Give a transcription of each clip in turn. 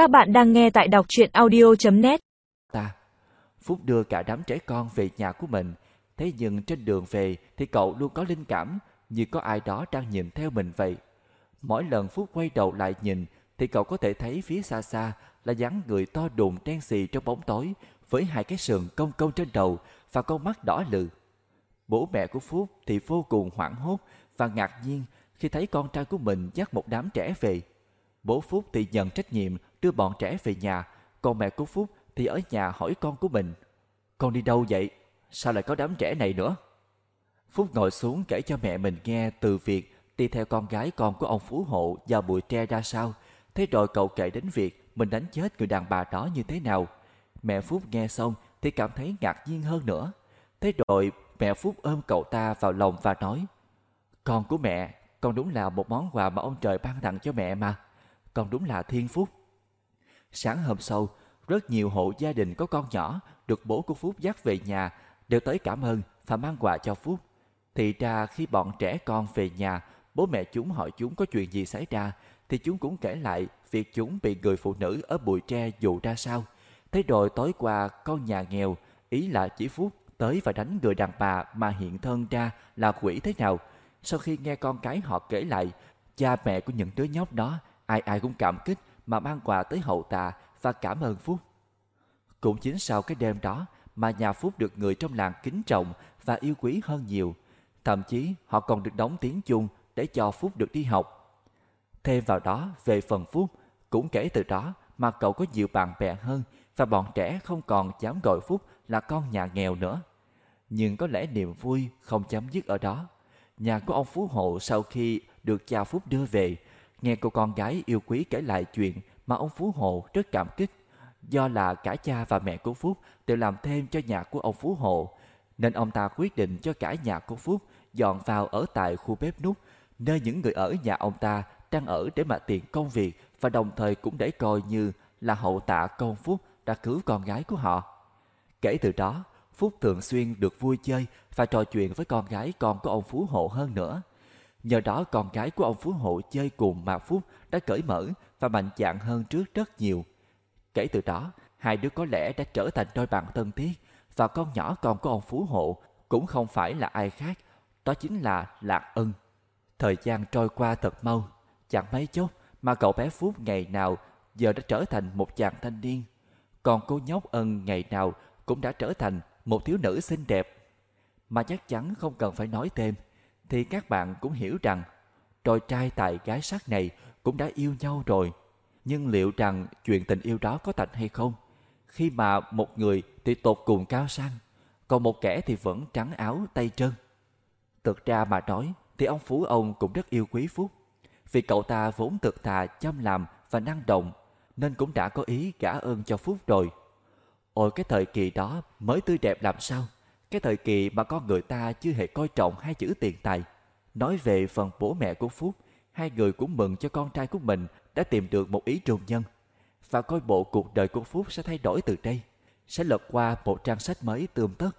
Các bạn đang nghe tại đọc truyện audio.net ta. Phúc đưa cả đám trẻ con về nhà của mình. Thế nhưng trên đường về thì cậu luôn có linh cảm, như có ai đó đang nhìn theo mình vậy. Mỗi lần Phúc quay đầu lại nhìn, thì cậu có thể thấy phía xa xa là dáng người to đùng đen xì trong bóng tối, với hai cái sườn cong cong trên đầu và con mắt đỏ lừ. Bố mẹ của Phúc thì vô cùng hoảng hốt và ngạc nhiên khi thấy con trai của mình dắt một đám trẻ về. Bố Phúc thì nhận trách nhiệm đưa bọn trẻ về nhà, còn mẹ của Phúc thì ở nhà hỏi con của mình. Con đi đâu vậy? Sao lại có đám trẻ này nữa? Phúc ngồi xuống kể cho mẹ mình nghe từ việc đi theo con gái con của ông Phú Hộ vào bụi tre ra sao. Thế rồi cậu kể đến việc mình đánh chết người đàn bà đó như thế nào. Mẹ Phúc nghe xong thì cảm thấy ngạc nhiên hơn nữa. Thế rồi mẹ Phúc ôm cậu ta vào lòng và nói Con của mẹ, con đúng là một món quà mà ông trời ban tặng cho mẹ mà. Con đúng là thiên phúc. Sáng hôm sau, rất nhiều hộ gia đình có con nhỏ được bố của Phúc dắt về nhà đều tới cảm ơn và mang quà cho Phúc. Thì ra khi bọn trẻ con về nhà, bố mẹ chúng hỏi chúng có chuyện gì xảy ra, thì chúng cũng kể lại việc chúng bị người phụ nữ ở bụi tre dụ ra sao. Thế rồi tối qua con nhà nghèo, ý là chỉ Phúc tới và đánh người đàn bà mà hiện thân ra là quỷ thế nào. Sau khi nghe con cái họ kể lại, cha mẹ của những đứa nhóc đó ai ai cũng cảm kích mà mang quà tới hậu tạ và cảm ơn Phúc. Cũng chính sau cái đêm đó mà nhà Phúc được người trong làng kính trọng và yêu quý hơn nhiều. Thậm chí họ còn được đóng tiếng chung để cho Phúc được đi học. Thêm vào đó về phần Phúc, cũng kể từ đó mà cậu có nhiều bạn bè hơn và bọn trẻ không còn dám gọi Phúc là con nhà nghèo nữa. Nhưng có lẽ niềm vui không chấm dứt ở đó. Nhà của ông Phú Hộ sau khi được cha Phúc đưa về, nghe cô con gái yêu quý kể lại chuyện mà ông Phú Hộ rất cảm kích. Do là cả cha và mẹ của Phúc đều làm thêm cho nhà của ông Phú Hộ, nên ông ta quyết định cho cả nhà của Phúc dọn vào ở tại khu bếp nút, nơi những người ở nhà ông ta đang ở để mà tiện công việc và đồng thời cũng để coi như là hậu tạ công Phúc đã cứu con gái của họ. Kể từ đó, Phúc thường xuyên được vui chơi và trò chuyện với con gái con của ông Phú Hộ hơn nữa. Nhờ đó con gái của ông Phú Hộ chơi cùng mà Phúc đã cởi mở và mạnh dạn hơn trước rất nhiều. Kể từ đó, hai đứa có lẽ đã trở thành đôi bạn thân thiết và con nhỏ con của ông Phú Hộ cũng không phải là ai khác, đó chính là Lạc Ân. Thời gian trôi qua thật mau, chẳng mấy chốc mà cậu bé Phúc ngày nào giờ đã trở thành một chàng thanh niên. Còn cô nhóc Ân ngày nào cũng đã trở thành một thiếu nữ xinh đẹp. Mà chắc chắn không cần phải nói thêm, thì các bạn cũng hiểu rằng đôi trai tài gái sắc này cũng đã yêu nhau rồi. Nhưng liệu rằng chuyện tình yêu đó có thật hay không? Khi mà một người thì tột cùng cao sang, còn một kẻ thì vẫn trắng áo tay chân. Thực ra mà nói thì ông Phú ông cũng rất yêu quý Phúc. Vì cậu ta vốn thực thà chăm làm và năng động, nên cũng đã có ý gả ơn cho Phúc rồi. Ôi cái thời kỳ đó mới tươi đẹp làm sao? Cái thời kỳ mà con người ta chưa hề coi trọng hai chữ tiền tài. Nói về phần bố mẹ của Phúc, hai người cũng mừng cho con trai của mình đã tìm được một ý trùng nhân. Và coi bộ cuộc đời của Phúc sẽ thay đổi từ đây. Sẽ lật qua một trang sách mới tươm tất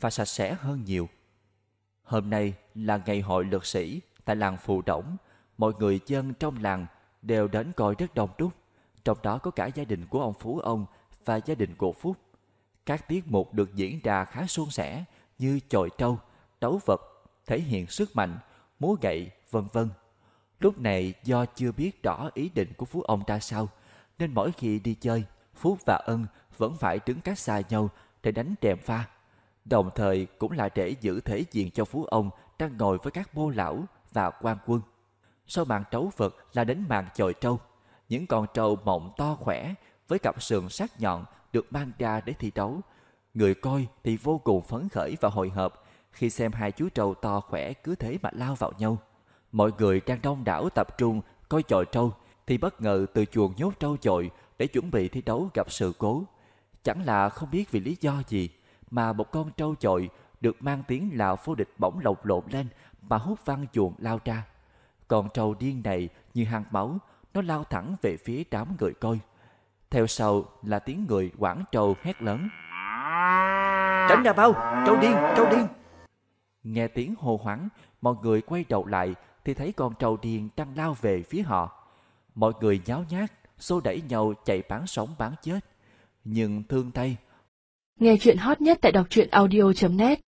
và sạch sẽ hơn nhiều. Hôm nay là ngày hội lực sĩ tại làng Phù Đổng. Mọi người dân trong làng đều đến coi rất đông đúc. Trong đó có cả gia đình của ông Phú ông và gia đình của Phúc. Các tiết mục được diễn ra khá suôn sẻ như chọi trâu, đấu vật, thể hiện sức mạnh, múa gậy, vân vân. Lúc này do chưa biết rõ ý định của Phú ông ra sao, nên mỗi khi đi chơi, Phúc và Ân vẫn phải đứng cách xa nhau để đánh trèm pha. Đồng thời cũng là để giữ thể diện cho Phú ông đang ngồi với các bô lão và quan quân. Sau màn trấu vật là đến màn chọi trâu. Những con trâu mộng to khỏe với cặp sườn sắc nhọn được mang ra để thi đấu. Người coi thì vô cùng phấn khởi và hồi hộp khi xem hai chú trâu to khỏe cứ thế mà lao vào nhau. Mọi người đang đông đảo tập trung coi chọi trâu thì bất ngờ từ chuồng nhốt trâu chọi để chuẩn bị thi đấu gặp sự cố. Chẳng là không biết vì lý do gì mà một con trâu chọi được mang tiếng là vô địch bỗng lộc lộn lên mà hút văng chuồng lao ra. Con trâu điên này như hàng máu, nó lao thẳng về phía đám người coi. Theo sau là tiếng người quảng trâu hét lớn. Tránh ra bao, trâu điên, trâu điên. Nghe tiếng hô hoáng, mọi người quay đầu lại thì thấy con trâu điên đang lao về phía họ. Mọi người nháo nhác, xô đẩy nhau chạy bán sống bán chết. Nhưng thương thay, Nghe chuyện hot nhất tại đọc truyện audio.net